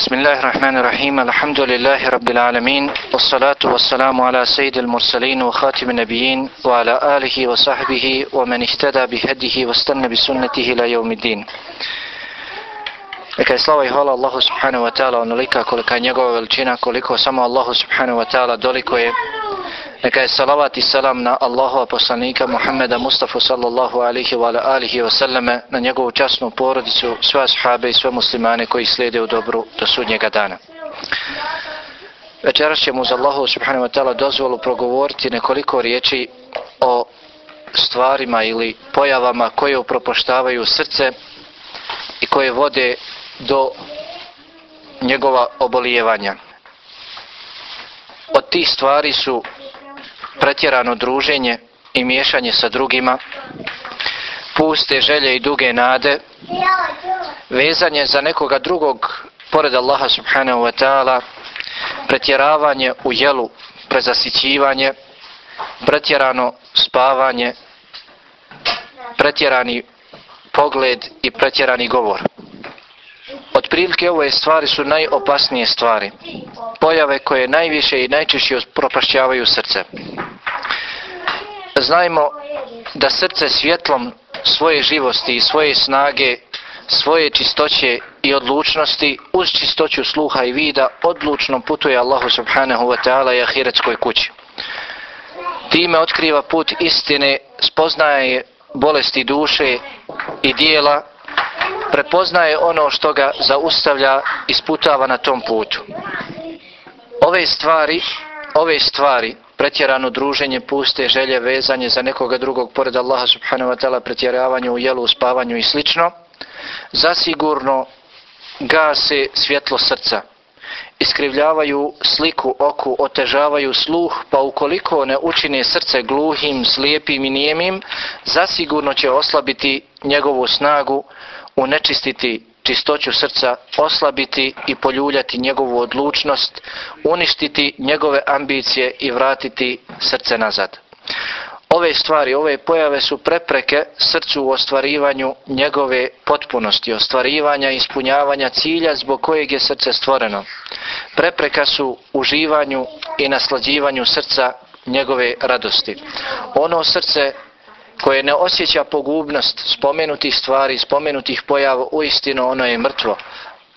بسم الله الرحمن الرحيم الحمد لله رب العالمين والصلاة والسلام على سيد المرسلين وخاتم النبيين وعلى آله وصحبه ومن اهتدى بهديه واستنى بسنته إلى يوم الدين Neka je slava i hvala Allahu subhanahu wa ta'ala onolika kolika je njegova veličina, koliko samo Allahu subhanahu wa ta'ala doliko je. Neka je salavat i salam na Allahova poslanika Muhammeda Mustafa sallallahu alihi wa alihi wa sallame, na njegovu časnu porodicu, sve ashabe i sve muslimane koji slijede u dobru do sudnjega dana. Večeras ćemo uz Allahu subhanahu wa ta'ala dozvolu progovoriti nekoliko riječi o stvarima ili pojavama koje upropoštavaju srce i koje vode do njegova obolijevanja. Od tih stvari su pretjerano druženje i miješanje sa drugima, puste želje i duge nade, vezanje za nekoga drugog pored Allaha subhanahu wa ta'ala, pretjeravanje u jelu, prezasićivanje, pretjerano spavanje, pretjerani pogled i pretjerani govor. Od prilike ove stvari su najopasnije stvari. Pojave koje najviše i najčešće propašćavaju srce. Znajmo da srce svjetlom svoje živosti i svoje snage, svoje čistoće i odlučnosti uz čistoću sluha i vida odlučno putuje Allahu subhanahu wa ta'ala i ahiretskoj kući. Time otkriva put istine, spoznaje bolesti duše i dijela prepoznaje ono što ga zaustavlja i sputava na tom putu. Ove stvari, ove stvari, pretjerano druženje, puste, želje, vezanje za nekoga drugog pored Allaha subhanahu wa ta'ala, pretjeravanje u jelu, spavanju i slično, zasigurno gase svjetlo srca iskrivljavaju sliku oku, otežavaju sluh, pa ukoliko ne učine srce gluhim, slijepim i nijemim, zasigurno će oslabiti njegovu snagu, unečistiti čistoću srca, oslabiti i poljuljati njegovu odlučnost, uništiti njegove ambicije i vratiti srce nazad. Ove stvari, ove pojave su prepreke srcu u ostvarivanju njegove potpunosti, ostvarivanja i ispunjavanja cilja zbog kojeg je srce stvoreno. Prepreka su uživanju i naslađivanju srca njegove radosti. Ono srce koje ne osjeća pogubnost spomenutih stvari, spomenutih pojava, uistinu ono je mrtvo.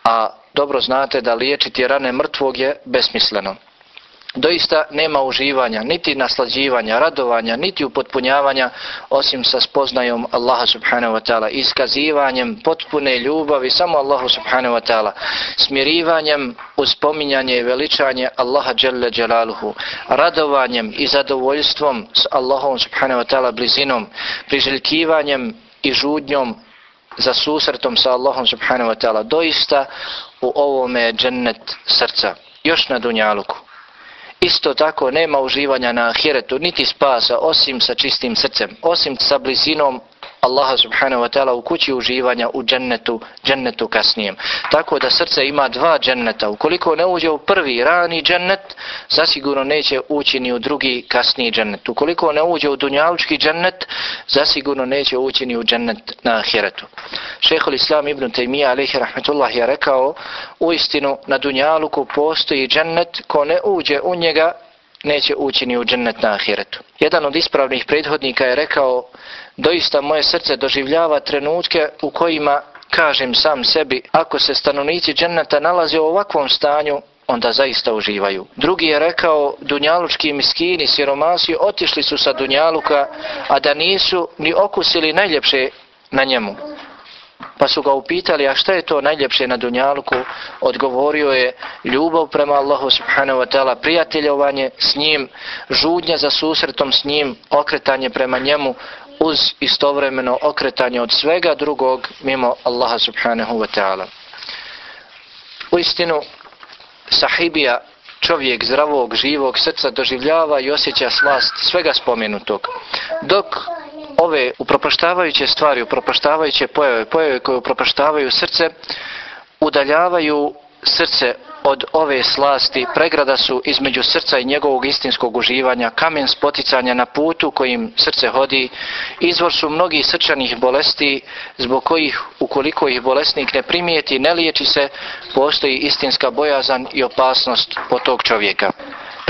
A dobro znate da liječiti rane mrtvog je besmisleno doista nema uživanja, niti naslađivanja, radovanja, niti upotpunjavanja osim sa spoznajom Allaha subhanahu wa ta'ala, iskazivanjem potpune ljubavi samo Allahu subhanahu wa ta'ala, smirivanjem uspominjanje i veličanje Allaha dželle jalaluhu, radovanjem i zadovoljstvom s Allahom subhanahu wa ta'ala blizinom, priželjkivanjem i žudnjom za susretom sa Allahom subhanahu wa ta'ala, doista u ovome džennet srca, još na dunjaluku. Isto tako nema uživanja na ahiretu, niti spasa, osim sa čistim srcem, osim sa blizinom Allaha subhanahu wa ta'ala u kući uživanja u džennetu, džennetu kasnijem. Tako da srce ima dva dženneta. Ukoliko ne uđe u prvi rani džennet, zasigurno neće ući ni u drugi kasniji džennet. Ukoliko ne uđe u dunjalučki džennet, zasigurno neće ući ni u džennet na ahiretu. Šehol Islam ibn Taymiyyah alaihi rahmetullah je rekao, u istinu na dunjaluku postoji džennet, ko ne uđe u njega, neće ući ni u džennet na ahiretu. Jedan od ispravnih prethodnika je rekao, doista moje srce doživljava trenutke u kojima kažem sam sebi, ako se stanovnici dženneta nalaze u ovakvom stanju, onda zaista uživaju. Drugi je rekao, dunjalučki miskini, siromasi, otišli su sa dunjaluka, a da nisu ni okusili najljepše na njemu. Pa su ga upitali, a šta je to najljepše na Dunjaluku? Odgovorio je ljubav prema Allahu subhanahu wa ta'ala, prijateljovanje s njim, žudnja za susretom s njim, okretanje prema njemu, uz istovremeno okretanje od svega drugog mimo Allaha subhanahu wa ta'ala. U istinu, sahibija, čovjek zdravog, živog srca doživljava i osjeća slast svega spomenutog. Dok ove upropaštavajuće stvari, upropaštavajuće pojave, pojave koje upropaštavaju srce, udaljavaju srce od ove slasti, pregrada su između srca i njegovog istinskog uživanja, kamen spoticanja na putu kojim srce hodi, izvor su mnogih srčanih bolesti, zbog kojih, ukoliko ih bolesnik ne primijeti, ne liječi se, postoji istinska bojazan i opasnost po tog čovjeka.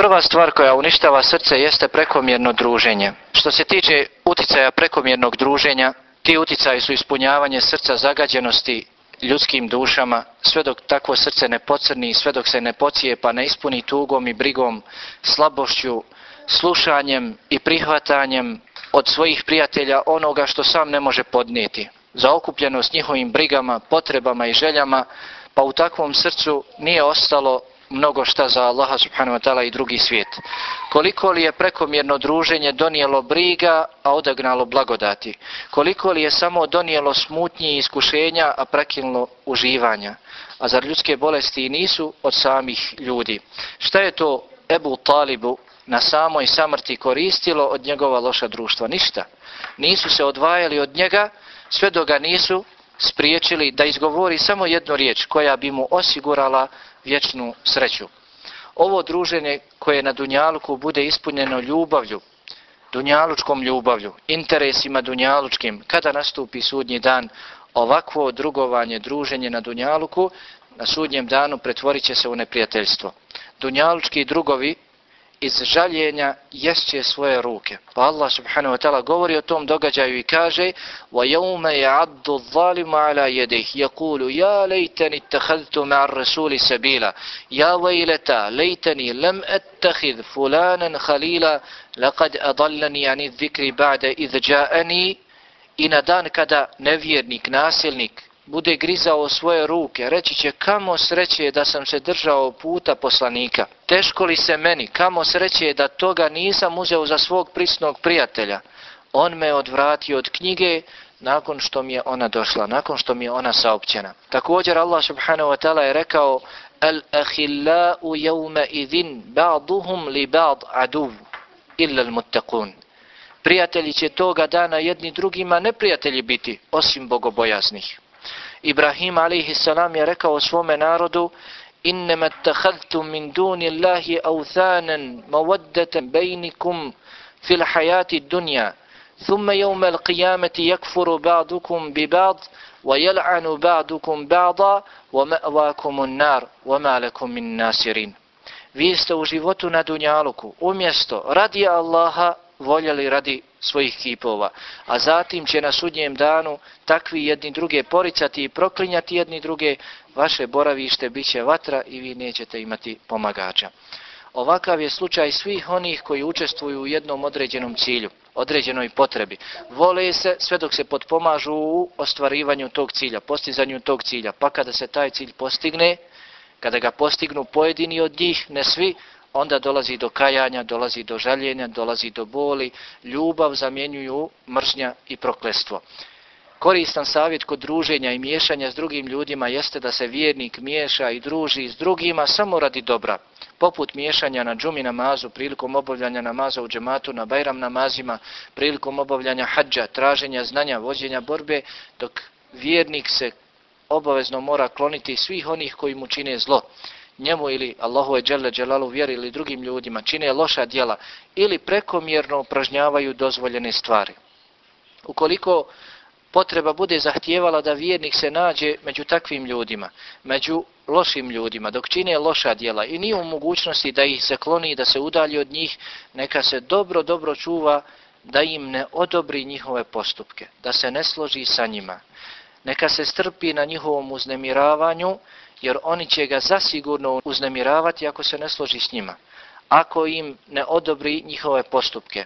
Prva stvar koja uništava srce jeste prekomjerno druženje. Što se tiče uticaja prekomjernog druženja, ti uticaji su ispunjavanje srca zagađenosti ljudskim dušama, sve dok takvo srce ne pocrni, sve dok se ne pocije pa ne ispuni tugom i brigom, slabošću, slušanjem i prihvatanjem od svojih prijatelja onoga što sam ne može podnijeti. Zaokupljenost njihovim brigama, potrebama i željama, pa u takvom srcu nije ostalo mnogo šta za Allaha subhanahu wa ta'ala i drugi svijet. Koliko li je prekomjerno druženje donijelo briga, a odagnalo blagodati? Koliko li je samo donijelo smutnje i iskušenja, a prekinulo uživanja? A zar ljudske bolesti nisu od samih ljudi? Šta je to Ebu Talibu na samoj samrti koristilo od njegova loša društva? Ništa. Nisu se odvajali od njega, sve do ga nisu spriječili da izgovori samo jednu riječ koja bi mu osigurala vječnu sreću. Ovo druženje koje na Dunjaluku bude ispunjeno ljubavlju, Dunjalučkom ljubavlju, interesima Dunjalučkim, kada nastupi sudnji dan, ovakvo drugovanje, druženje na Dunjaluku, na sudnjem danu pretvorit se u neprijateljstvo. Dunjalučki drugovi iz žaljenja ješće svoje ruke. Pa Allah subhanahu wa ta'ala govori o tom događaju i kaže وَيَوْمَ يَعَدُّ الظَّالِمُ عَلَى يَدِهِ يَقُولُ يَا لَيْتَنِ اتَّخَذْتُ مَعَ الرَّسُولِ سَبِيلًا يَا وَيْلَتَا لَيْتَنِي لَمْ أَتَّخِذْ فُلَانًا خَلِيلًا لَقَدْ أَضَلَّنِي عَنِ الذِّكْرِ بَعْدَ إِذْ جَاءَنِي I na dan kada nevjernik, nasilnik, bude grizao svoje ruke, reći će kamo sreće da sam se držao puta poslanika. Teško li se meni, kamo sreće da toga nisam uzeo za svog prisnog prijatelja. On me odvratio od knjige nakon što mi je ona došla, nakon što mi je ona saopćena. Također Allah subhanahu wa ta'ala je rekao Al ahillau jevme idhin ba'duhum li ba'd aduv illa al muttaqun. Prijatelji će toga dana jedni drugima neprijatelji biti, osim bogobojaznih. Ibrahim alaihi salam je rekao svome narodu innama tahadtu min duni Allahi authanan mawaddatan bejnikum fil hayati dunja thumma yawma al-qiyamati yakfuru ba'dukum bi ba'd wa yal'anu ba'dukum ba'da wa ma'wakum an-nar wa ma lakum min nasirin. Vi ste u životu na dunjaluku. Umjesto radi Allaha voljeli radi svojih kipova. A zatim će na sudnjem danu takvi jedni druge poricati i proklinjati jedni druge, vaše boravište bit će vatra i vi nećete imati pomagača. Ovakav je slučaj svih onih koji učestvuju u jednom određenom cilju, određenoj potrebi. Vole se sve dok se potpomažu u ostvarivanju tog cilja, postizanju tog cilja. Pa kada se taj cilj postigne, kada ga postignu pojedini od njih, ne svi, onda dolazi do kajanja, dolazi do žaljenja, dolazi do boli, ljubav zamjenjuju mržnja i proklestvo. Koristan savjet kod druženja i miješanja s drugim ljudima jeste da se vjernik miješa i druži s drugima samo radi dobra. Poput miješanja na džumi namazu, prilikom obavljanja namaza u džematu, na bajram namazima, prilikom obavljanja hađa, traženja znanja, vođenja borbe, dok vjernik se obavezno mora kloniti svih onih koji mu čine zlo njemu ili Allahu je dželle dželalu vjeri ili drugim ljudima čine loša djela ili prekomjerno upražnjavaju dozvoljene stvari. Ukoliko potreba bude zahtijevala da vjernik se nađe među takvim ljudima, među lošim ljudima, dok čine loša djela i nije u mogućnosti da ih se kloni da se udalji od njih, neka se dobro, dobro čuva da im ne odobri njihove postupke, da se ne složi sa njima. Neka se strpi na njihovom uznemiravanju, jer oni će ga zasigurno uznemiravati ako se ne složi s njima. Ako im ne odobri njihove postupke,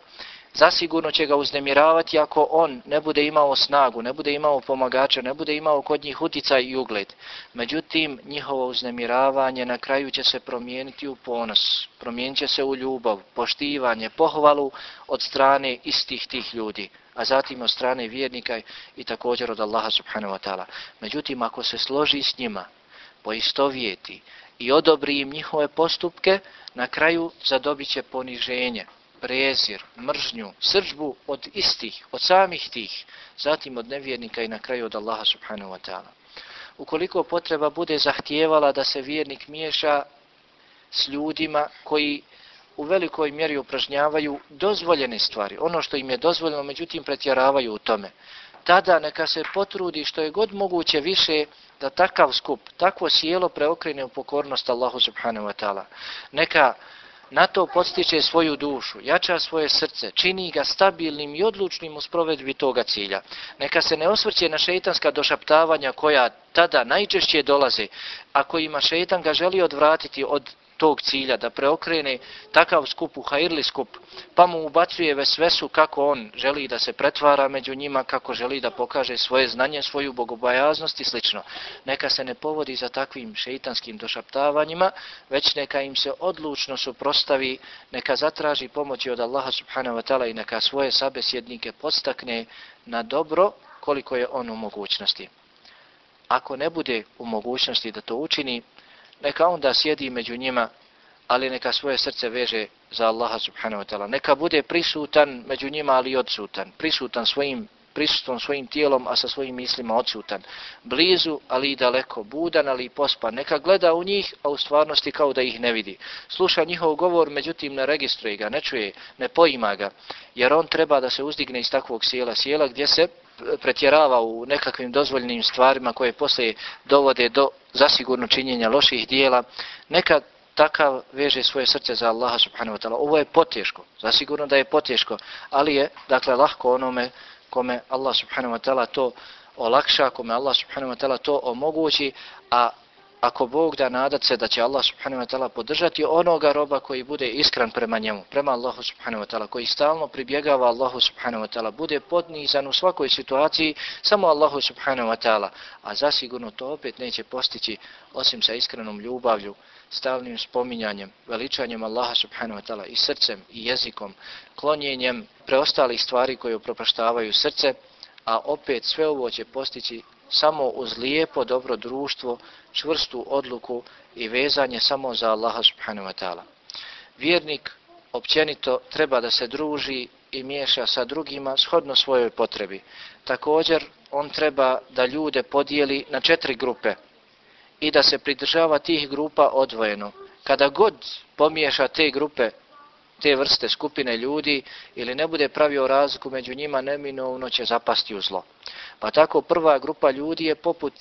zasigurno će ga uznemiravati ako on ne bude imao snagu, ne bude imao pomagača, ne bude imao kod njih uticaj i ugled. Međutim, njihovo uznemiravanje na kraju će se promijeniti u ponos, promijenit će se u ljubav, poštivanje, pohvalu od strane istih tih ljudi a zatim od strane vjernika i također od Allaha subhanahu wa ta'ala. Međutim, ako se složi s njima, poistovijeti i odobri im njihove postupke, na kraju zadobit će poniženje, prezir, mržnju, sržbu od istih, od samih tih, zatim od nevjernika i na kraju od Allaha subhanahu wa ta'ala. ukoliko potreba bude zahtijevala da se vjernik miješa s ljudima koji u velikoj mjeri upražnjavaju dozvoljene stvari, ono što im je dozvoljeno, međutim pretjeravaju u tome. Tada neka se potrudi što je god moguće više da takav skup, takvo sjelo preokrene u pokornost Allahu subhanahu wa ta'ala. Neka na to podstiče svoju dušu, jača svoje srce, čini ga stabilnim i odlučnim u sprovedbi toga cilja. Neka se ne osvrće na šeitanska došaptavanja koja tada najčešće dolaze, a kojima šeitan ga želi odvratiti od tog cilja, da preokrene takav skup u hajirli skup, pa mu ubacuje vesvesu kako on želi da se pretvara među njima, kako želi da pokaže svoje znanje, svoju bogobajaznost i sl. Neka se ne povodi za takvim šeitanskim došaptavanjima, već neka im se odlučno suprostavi, neka zatraži pomoći od Allaha subhanahu wa ta'ala i neka svoje sabesjednike podstakne na dobro koliko je on u mogućnosti. Ako ne bude u mogućnosti da to učini, neka onda sjedi među njima, ali neka svoje srce veže za Allaha subhanahu wa ta'ala. Neka bude prisutan među njima, ali odsutan. Prisutan svojim prisustvom, svojim tijelom, a sa svojim mislima odsutan. Blizu, ali i daleko. Budan, ali i pospan. Neka gleda u njih, a u stvarnosti kao da ih ne vidi. Sluša njihov govor, međutim ne registruje ga, ne čuje, ne poima ga. Jer on treba da se uzdigne iz takvog sjela. Sjela gdje se pretjerava u nekakvim dozvoljnim stvarima koje poslije dovode do zasigurno činjenja loših dijela, neka takav veže svoje srce za Allaha subhanahu wa ta'ala. Ovo je poteško, zasigurno da je poteško, ali je, dakle, lahko onome kome Allah subhanahu wa ta'ala to olakša, kome Allah subhanahu wa ta'ala to omogući, a ako Bog da nadat se da će Allah subhanahu wa ta'ala podržati onoga roba koji bude iskran prema njemu, prema Allahu subhanahu wa ta'ala, koji stalno pribjegava Allahu subhanahu wa ta'ala, bude podnizan u svakoj situaciji samo Allahu subhanahu wa ta'ala, a zasigurno to opet neće postići osim sa iskrenom ljubavlju, stalnim spominjanjem, veličanjem Allaha subhanahu wa ta'ala i srcem i jezikom, klonjenjem preostalih stvari koje upropaštavaju srce, a opet sve ovo će postići samo uz lijepo dobro društvo, čvrstu odluku i vezanje samo za Allaha subhanahu wa ta'ala. Vjernik općenito treba da se druži i miješa sa drugima shodno svojoj potrebi. Također, on treba da ljude podijeli na četiri grupe i da se pridržava tih grupa odvojeno. Kada god pomiješa te grupe te vrste skupine ljudi ili ne bude pravio razliku među njima, neminovno će zapasti u zlo. Pa tako prva grupa ljudi je poput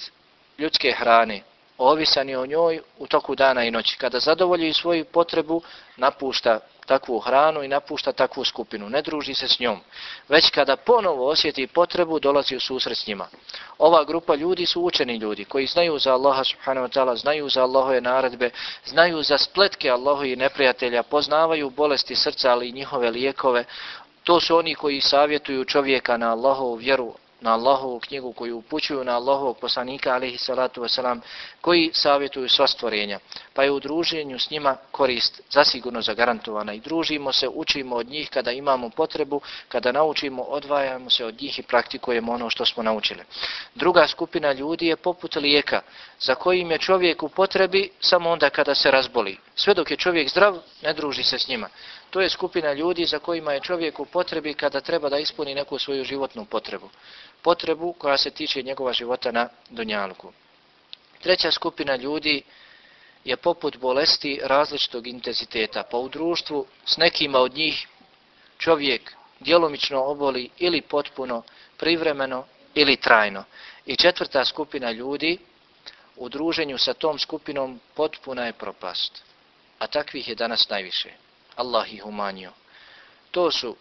ljudske hrane, ovisan je o njoj u toku dana i noći. Kada zadovolji svoju potrebu, napušta takvu hranu i napušta takvu skupinu, ne druži se s njom. Već kada ponovo osjeti potrebu, dolazi u susret s njima. Ova grupa ljudi su učeni ljudi koji znaju za Allaha subhanahu wa ta'ala, znaju za Allahove naredbe, znaju za spletke Allahovi neprijatelja, poznavaju bolesti srca, ali i njihove lijekove. To su oni koji savjetuju čovjeka na Allahovu vjeru, na Allahovu knjigu koju upućuju na Allahovog poslanika alaihi salatu wasalam koji savjetuju sva stvorenja. Pa je u druženju s njima korist zasigurno zagarantovana i družimo se, učimo od njih kada imamo potrebu, kada naučimo, odvajamo se od njih i praktikujemo ono što smo naučili. Druga skupina ljudi je poput lijeka za kojim je čovjek u potrebi samo onda kada se razboli. Sve dok je čovjek zdrav, ne druži se s njima. To je skupina ljudi za kojima je čovjek u potrebi kada treba da ispuni neku svoju životnu potrebu. Potrebu koja se tiče njegova života na Dunjalku. Treća skupina ljudi je poput bolesti različitog intenziteta. Pa u društvu s nekima od njih čovjek djelomično oboli ili potpuno, privremeno ili trajno. I četvrta skupina ljudi u druženju sa tom skupinom potpuna je propast. A takvih je danas najviše. Allah ih umanjio. To su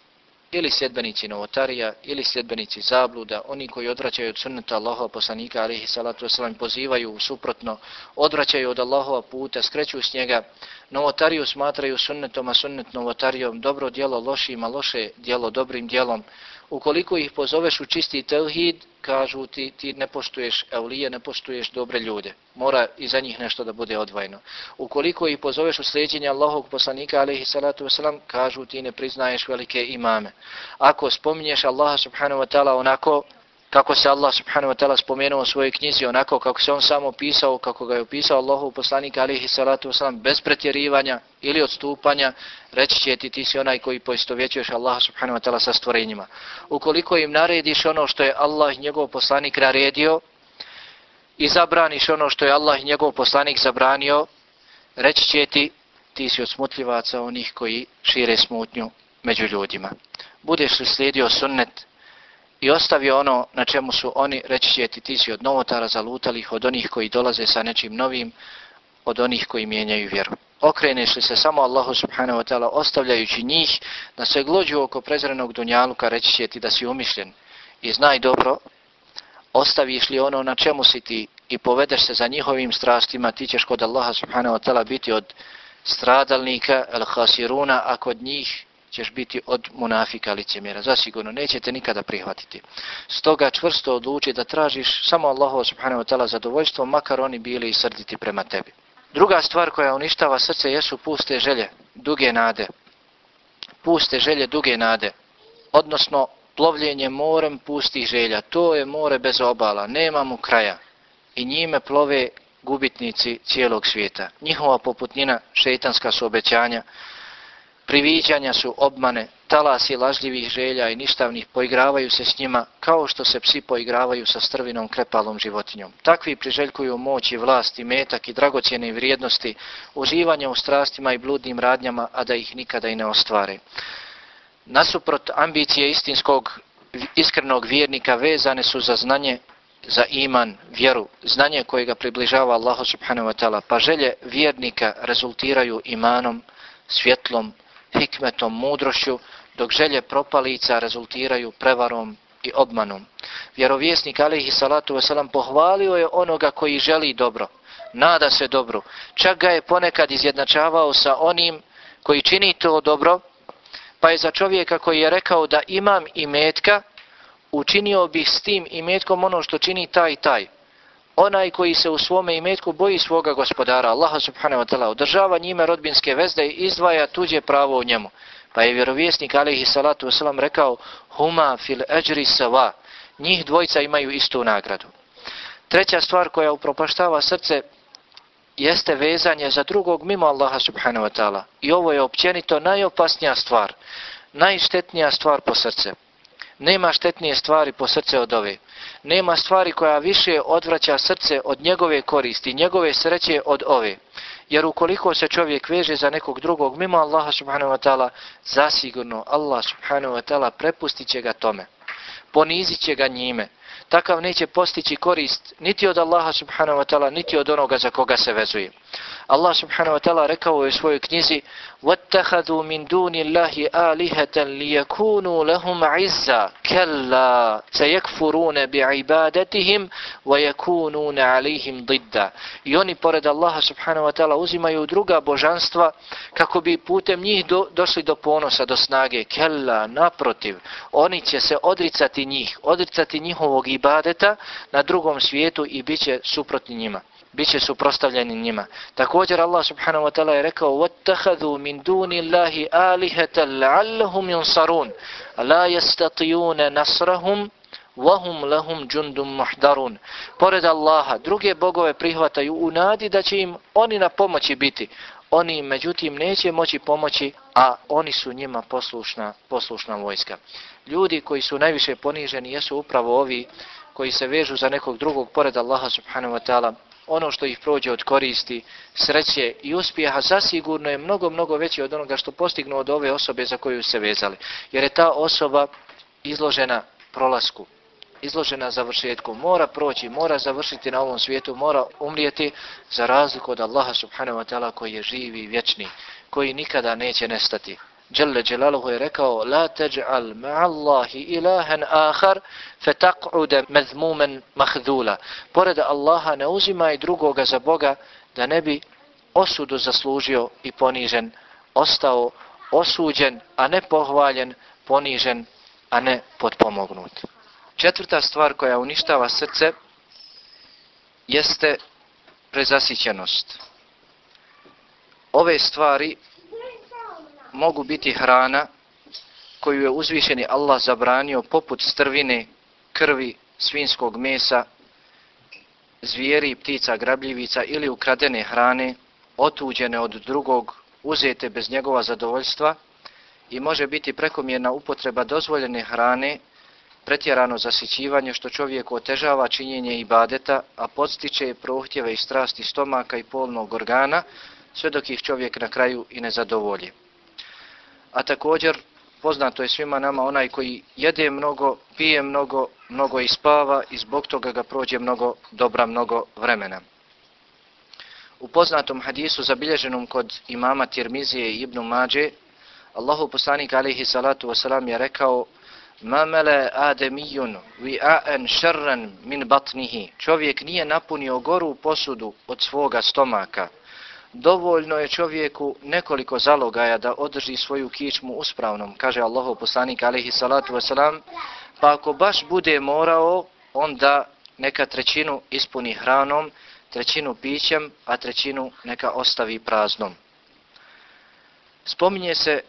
ili sljedbenici novotarija, ili sljedbenici zabluda, oni koji odvraćaju od sunneta Allahova poslanika, alihi salatu wasalam, pozivaju suprotno, odvraćaju od Allahova puta, skreću s njega, novotariju smatraju sunnetom, a sunnet novotarijom, dobro dijelo lošim, a loše dijelo dobrim dijelom, ukoliko ih pozoveš u čisti tevhid, kažu ti, ti ne poštuješ eulije, ne poštuješ dobre ljude. Mora i za njih nešto da bude odvojeno. Ukoliko ih pozoveš u sljeđenje Allahog poslanika, alaihi salatu wasalam, kažu ti ne priznaješ velike imame. Ako spominješ Allaha subhanahu wa ta'ala onako kako se Allah subhanahu wa ta'ala spomenuo u svojoj knjizi, onako kako se on samo opisao, kako ga je opisao Allahu poslanika alihi salatu wasalam, bez pretjerivanja ili odstupanja, reći će ti, ti si onaj koji poistovjećuješ Allah subhanahu wa ta'ala sa stvorenjima. Ukoliko im narediš ono što je Allah i njegov poslanik naredio, i zabraniš ono što je Allah i njegov poslanik zabranio, reći će ti, ti si od smutljivaca onih koji šire smutnju među ljudima. Budeš li slijedio sunnet i ostavio ono na čemu su oni, reći će ti, ti si od novotara zalutalih, od onih koji dolaze sa nečim novim, od onih koji mijenjaju vjeru. Okreneš li se samo Allahu subhanahu wa ta'ala ostavljajući njih da se glođu oko prezrenog dunjaluka, reći će ti da si umišljen i znaj dobro, ostaviš li ono na čemu si ti i povedeš se za njihovim strastima, ti ćeš kod Allaha subhanahu wa ta'ala biti od stradalnika, al-hasiruna a kod njih ćeš biti od munafika licemjera. Zasigurno, nećete nikada prihvatiti. Stoga čvrsto odluči da tražiš samo Allahu subhanahu wa ta'ala zadovoljstvo, makar oni bili i srditi prema tebi. Druga stvar koja uništava srce jesu puste želje, duge nade. Puste želje, duge nade. Odnosno, plovljenje morem pustih želja. To je more bez obala, nema mu kraja. I njime plove gubitnici cijelog svijeta. Njihova poputnina, šeitanska su obećanja, priviđanja su obmane, talasi lažljivih želja i ništavnih poigravaju se s njima kao što se psi poigravaju sa strvinom krepalom životinjom. Takvi priželjkuju moć i vlast i metak i dragocjene vrijednosti, uživanja u strastima i bludnim radnjama, a da ih nikada i ne ostvare. Nasuprot ambicije istinskog iskrenog vjernika vezane su za znanje za iman, vjeru, znanje koje ga približava Allahu subhanahu wa ta'ala, pa želje vjernika rezultiraju imanom, svjetlom, hikmetom, mudrošću, dok želje propalica rezultiraju prevarom i obmanom. Vjerovjesnik alihi salatu wasalam pohvalio je onoga koji želi dobro, nada se dobro, čak ga je ponekad izjednačavao sa onim koji čini to dobro, pa je za čovjeka koji je rekao da imam imetka, učinio bih s tim imetkom ono što čini taj i taj. Onaj koji se u svome imetku boji svoga gospodara, Allaha subhanahu wa ta'ala, održava njime rodbinske vezde i izdvaja tuđe pravo u njemu. Pa je vjerovjesnik alaihi salatu wasalam rekao, huma fil ajri sava, njih dvojca imaju istu nagradu. Treća stvar koja upropaštava srce jeste vezanje za drugog mimo Allaha subhanahu wa ta'ala. I ovo je općenito najopasnija stvar, najštetnija stvar po srce. Nema štetnije stvari po srce od ove. Nema stvari koja više odvraća srce od njegove koristi, njegove sreće od ove. Jer ukoliko se čovjek veže za nekog drugog mimo Allaha subhanahu wa ta'ala, zasigurno Allah subhanahu wa ta'ala prepustit će ga tome. Ponizit će ga njime takav neće postići korist niti od Allaha subhanahu wa ta'ala, niti od onoga za koga se vezuje. Allah subhanahu wa ta'ala rekao je u svojoj knjizi وَاتَّخَذُوا مِن دُونِ اللَّهِ آلِهَةً لِيَكُونُوا لَهُمْ عِزَّا كَلَّا سَيَكْفُرُونَ بِعِبَادَتِهِمْ وَيَكُونُونَ عَلَيْهِمْ ضِدَّا I oni pored Allaha subhanahu wa ta'ala uzimaju druga božanstva kako bi putem njih do, došli do ponosa, do snage. Kella, naprotiv, oni će se odricati njih, odricati njihovog ibadeta ibadeta na drugom svijetu i bit će suprotni njima. Biće suprotstavljeni njima. Također Allah subhanahu wa ta'ala je rekao وَاتَّخَذُوا مِن دُونِ اللَّهِ آلِهَةَ لَعَلَّهُمْ يُنصَرُونَ لَا يَسْتَطِيُونَ نَصْرَهُمْ وَهُمْ لَهُمْ جُنْدٌ مُحْدَرُونَ Pored Allaha, druge bogove prihvataju u nadi da će im oni na pomoći biti. Oni međutim neće moći pomoći, a oni su njima poslušna, poslušna vojska. Ljudi koji su najviše poniženi jesu upravo ovi koji se vežu za nekog drugog pored Allaha subhanahu wa ta'ala ono što ih prođe od koristi, sreće i uspjeha zasigurno je mnogo, mnogo veći od onoga što postignu od ove osobe za koju se vezali. Jer je ta osoba izložena prolasku, izložena završetku, mora proći, mora završiti na ovom svijetu, mora umrijeti za razliku od Allaha subhanahu wa ta'ala koji je živi i vječni, koji nikada neće nestati. Jalla Jalaluhu je rekao La teđ'al ma'allahi ilahan ahar fe taq'ude mezmumen mahdula. Pored Allaha ne uzimaj drugoga za Boga da ne bi osudu zaslužio i ponižen, ostao osuđen, a ne pohvaljen, ponižen, a ne potpomognut. Četvrta stvar koja uništava srce jeste prezasićenost. Ove stvari mogu biti hrana koju je uzvišeni Allah zabranio poput strvine, krvi, svinskog mesa, zvijeri, ptica, grabljivica ili ukradene hrane, otuđene od drugog, uzete bez njegova zadovoljstva i može biti prekomjerna upotreba dozvoljene hrane pretjerano zasićivanje što čovjeku otežava činjenje ibadeta, a podstiče prohtjeve i strasti stomaka i polnog organa, sve dok ih čovjek na kraju i ne zadovolji. A također, poznato je svima nama onaj koji jede mnogo, pije mnogo, mnogo i spava i zbog toga ga prođe mnogo dobra, mnogo vremena. U poznatom hadisu zabilježenom kod imama Tirmizije i Ibnu Mađe, Allahu poslanik alaihi salatu wasalam je rekao mamele ademijun vi aen šerren min batnihi. Čovjek nije napunio goru posudu od svoga stomaka. Dovoljno je čovjeku nekoliko zalogaja da održi svoju kičmu uspravnom, kaže Allahov poslanik alaihi salatu wasalam. Pa ako baš bude morao, onda neka trećinu ispuni hranom, trećinu pićem, a trećinu neka ostavi praznom. Spominje se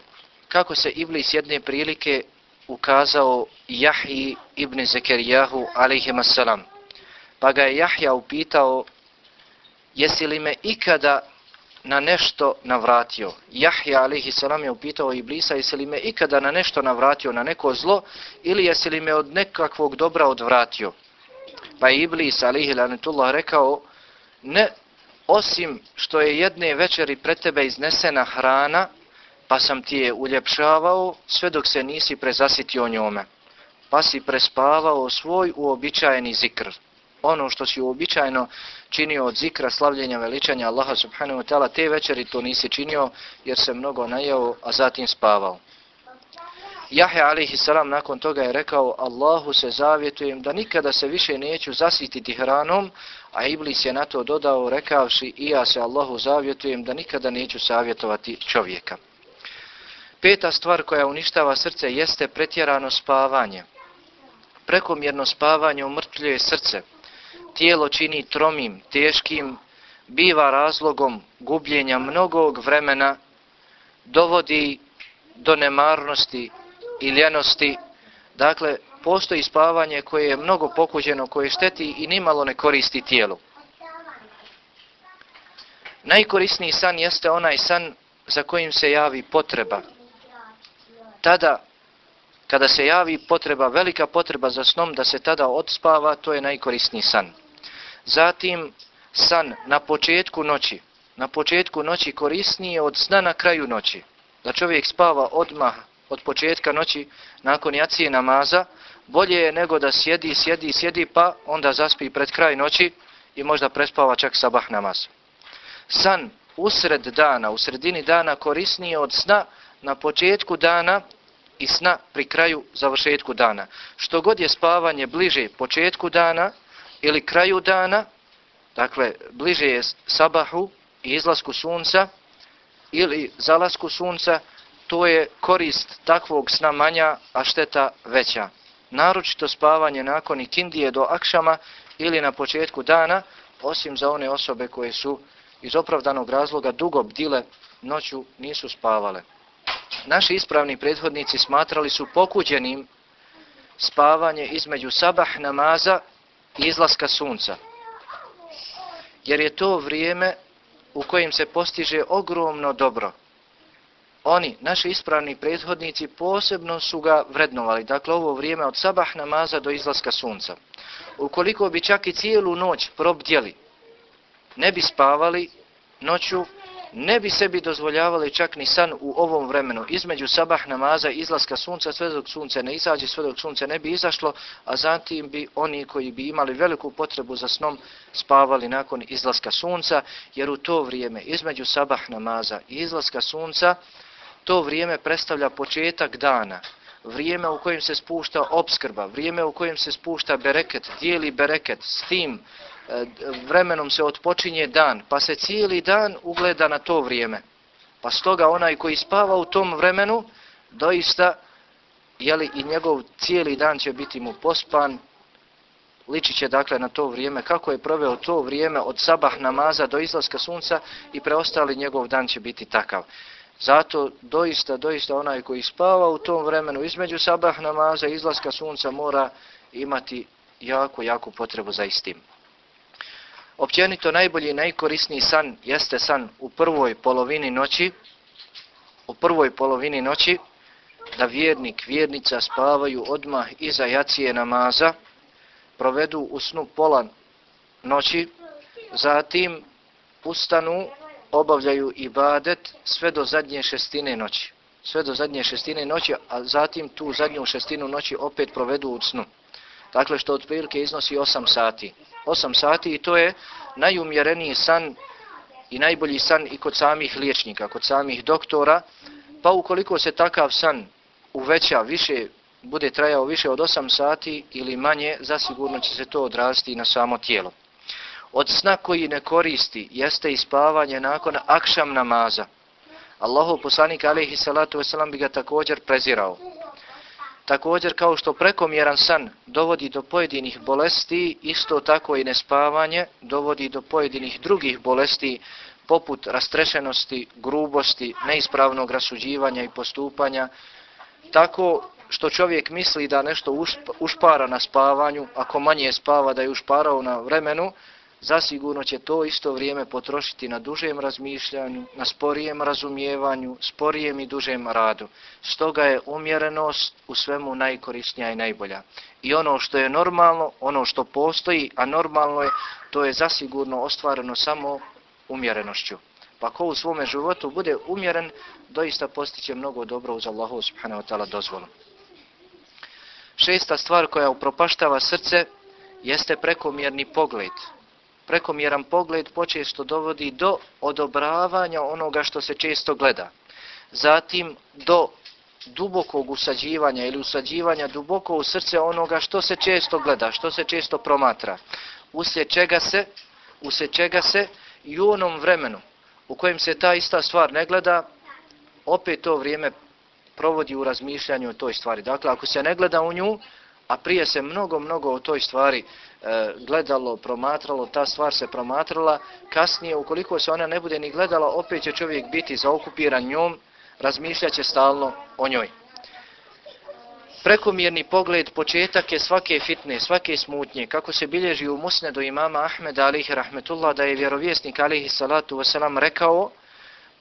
kako se Iblis jedne prilike ukazao Jahji ibn Zekerijahu alaihimassalam. Pa ga je Jahja upitao jesi li me ikada na nešto navratio. Jahja alaihissalam je upitao Iblisa jesi li me ikada na nešto navratio, na neko zlo ili jesi li me od nekakvog dobra odvratio. Pa je Iblis alaihissalam rekao ne osim što je jedne večeri pred tebe iznesena hrana pa sam ti je uljepšavao sve dok se nisi prezasitio njome. Pa si prespavao svoj uobičajeni zikr. Ono što si uobičajeno činio od zikra, slavljenja, veličanja Allaha subhanahu wa ta'ala, te večeri to nisi činio jer se mnogo najeo, a zatim spavao. Jahe alihi salam nakon toga je rekao Allahu se zavjetujem da nikada se više neću zasititi hranom, a Iblis je na to dodao rekavši i ja se Allahu zavjetujem da nikada neću savjetovati čovjeka. Peta stvar koja uništava srce jeste pretjerano spavanje. Prekomjerno spavanje umrtljuje srce. Tijelo čini tromim, teškim, biva razlogom gubljenja mnogog vremena, dovodi do nemarnosti i ljenosti. Dakle, postoji spavanje koje je mnogo pokuđeno, koje šteti i nimalo ne koristi tijelu. Najkorisniji san jeste onaj san za kojim se javi potreba, tada kada se javi potreba, velika potreba za snom da se tada odspava, to je najkorisniji san. Zatim san na početku noći. Na početku noći korisnije od sna na kraju noći. Da čovjek spava odmah od početka noći nakon jacije namaza, bolje je nego da sjedi, sjedi, sjedi pa onda zaspi pred kraj noći i možda prespava čak sabah namaz. San usred dana, u sredini dana korisnije od sna na početku dana i sna pri kraju završetku dana. Što god je spavanje bliže početku dana ili kraju dana, dakle bliže je sabahu i izlasku sunca ili zalasku sunca, to je korist takvog sna manja, a šteta veća. Naročito spavanje nakon ikindije do akšama ili na početku dana, osim za one osobe koje su iz opravdanog razloga dugo bdile noću nisu spavale naši ispravni prethodnici smatrali su pokuđenim spavanje između sabah namaza i izlaska sunca. Jer je to vrijeme u kojem se postiže ogromno dobro. Oni, naši ispravni prethodnici, posebno su ga vrednovali. Dakle, ovo vrijeme od sabah namaza do izlaska sunca. Ukoliko bi čak i cijelu noć probdjeli, ne bi spavali noću, ne bi sebi dozvoljavali čak ni san u ovom vremenu. Između sabah namaza i izlaska sunca sve dok sunce ne izađe, sve dok sunce ne bi izašlo, a zatim bi oni koji bi imali veliku potrebu za snom spavali nakon izlaska sunca, jer u to vrijeme između sabah namaza i izlaska sunca to vrijeme predstavlja početak dana, vrijeme u kojem se spušta obskrba, vrijeme u kojem se spušta bereket, dijeli bereket, s tim vremenom se odpočinje dan, pa se cijeli dan ugleda na to vrijeme. Pa stoga onaj koji spava u tom vremenu, doista, jeli, i njegov cijeli dan će biti mu pospan, ličit će dakle na to vrijeme, kako je proveo to vrijeme od sabah namaza do izlaska sunca i preostali njegov dan će biti takav. Zato doista, doista onaj koji spava u tom vremenu između sabah namaza i izlaska sunca mora imati jako, jako potrebu za istim. Općenito najbolji i najkorisniji san jeste san u prvoj polovini noći, u prvoj polovini noći, da vjernik, vjernica spavaju odmah iza jacije namaza, provedu u snu pola noći, zatim ustanu, obavljaju ibadet sve do zadnje šestine noći. Sve do zadnje šestine noći, a zatim tu zadnju šestinu noći opet provedu u snu. Dakle, što otprilike iznosi 8 sati. 8 sati i to je najumjereniji san i najbolji san i kod samih liječnika, kod samih doktora, pa ukoliko se takav san uveća više, bude trajao više od 8 sati ili manje, zasigurno će se to odraziti na samo tijelo. Od sna koji ne koristi jeste ispavanje nakon akšam namaza. Allahu poslanik alaihi salatu wasalam bi ga također prezirao. Također kao što prekomjeran san dovodi do pojedinih bolesti, isto tako i nespavanje dovodi do pojedinih drugih bolesti poput rastrešenosti, grubosti, neispravnog rasuđivanja i postupanja. Tako što čovjek misli da nešto ušpara na spavanju, ako manje spava da je ušparao na vremenu, zasigurno će to isto vrijeme potrošiti na dužem razmišljanju, na sporijem razumijevanju, sporijem i dužem radu. Stoga je umjerenost u svemu najkorisnija i najbolja. I ono što je normalno, ono što postoji, a normalno je, to je zasigurno ostvareno samo umjerenošću. Pa ko u svome životu bude umjeren, doista postiće mnogo dobro uz Allahu subhanahu wa ta'ala dozvolu. Šesta stvar koja upropaštava srce jeste prekomjerni pogled prekomjeran pogled počesto dovodi do odobravanja onoga što se često gleda. Zatim do dubokog usađivanja ili usađivanja duboko u srce onoga što se često gleda, što se često promatra. Uslijed čega se, uslijed čega se i u onom vremenu u kojem se ta ista stvar ne gleda, opet to vrijeme provodi u razmišljanju o toj stvari. Dakle, ako se ne gleda u nju, a prije se mnogo, mnogo o toj stvari e, gledalo, promatralo, ta stvar se promatrala, kasnije, ukoliko se ona ne bude ni gledala, opet će čovjek biti zaokupiran njom, razmišljaće stalno o njoj. Prekomjerni pogled, početak je svake fitne, svake smutnje, kako se bilježi u musnedu imama Ahmeda alihi rahmetullah, da je vjerovjesnik alihi salatu wasalam rekao,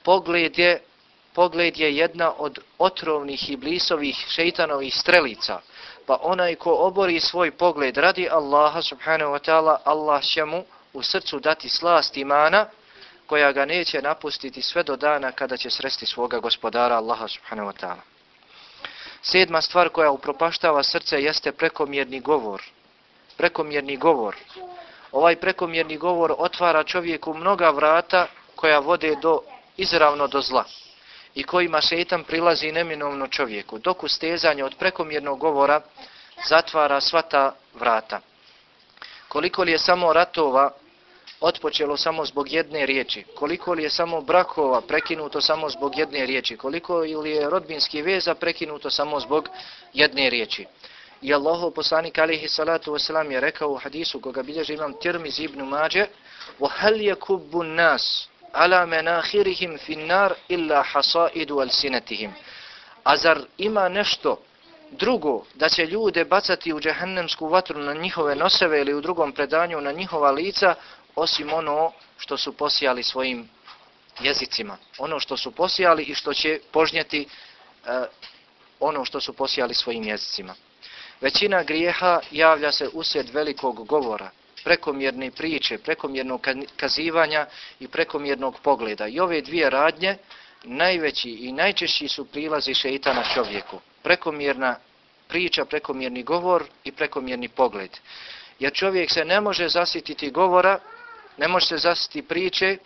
pogled je, pogled je jedna od otrovnih i blisovih šeitanovih strelica, pa onaj ko obori svoj pogled radi Allaha subhanahu wa ta'ala, Allah će mu u srcu dati slast imana koja ga neće napustiti sve do dana kada će sresti svoga gospodara Allaha subhanahu wa ta'ala. Sedma stvar koja upropaštava srce jeste prekomjerni govor. Prekomjerni govor. Ovaj prekomjerni govor otvara čovjeku mnoga vrata koja vode do izravno do zla i kojima šeitan prilazi neminovno čovjeku, dok u stezanje od prekomjernog govora zatvara sva ta vrata. Koliko li je samo ratova otpočelo samo zbog jedne riječi, koliko li je samo brakova prekinuto samo zbog jedne riječi, koliko li je rodbinski veza prekinuto samo zbog jedne riječi. I Allahov poslanik alihi salatu wasalam je rekao u hadisu koga bilježi imam Tirmiz ibn Mađe وَهَلْ يَكُبُّ النَّاسِ ala menahirihim finnar illa hasaidu alsinatihim. A zar ima nešto drugo da će ljude bacati u džehennemsku vatru na njihove noseve ili u drugom predanju na njihova lica osim ono što su posijali svojim jezicima. Ono što su posijali i što će požnjeti uh, ono što su posijali svojim jezicima. Većina grijeha javlja se usjed velikog govora, prekomjerne priče, prekomjernog kazivanja i prekomjernog pogleda. I ove dvije radnje najveći i najčešći su prilazi šeitana čovjeku. Prekomjerna priča, prekomjerni govor i prekomjerni pogled. Jer čovjek se ne može zasititi govora, ne može se zasititi priče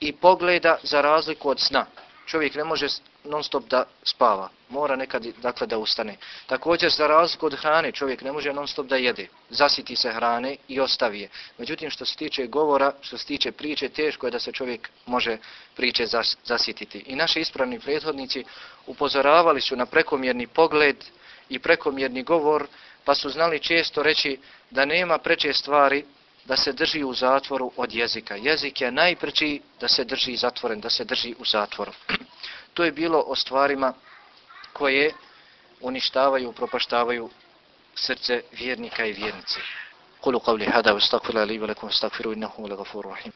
i pogleda za razliku od sna. Čovjek ne može non stop da spava. Mora nekad dakle da ustane. Također za razliku od hrane čovjek ne može non stop da jede. Zasiti se hrane i ostavi je. Međutim što se tiče govora, što se tiče priče, teško je da se čovjek može priče zas, zasititi. I naši ispravni prethodnici upozoravali su na prekomjerni pogled i prekomjerni govor, pa su znali često reći da nema preče stvari da se drži u zatvoru od jezika. Jezik je najpreći da se drži zatvoren, da se drži u zatvoru. To je bilo o stvarima koje uništavaju, propaštavaju srce vjernika i vjernice. Kulu qavli hada, ustakfirullah, li velikom, ustakfiru, innahu, lagafuru, rahim.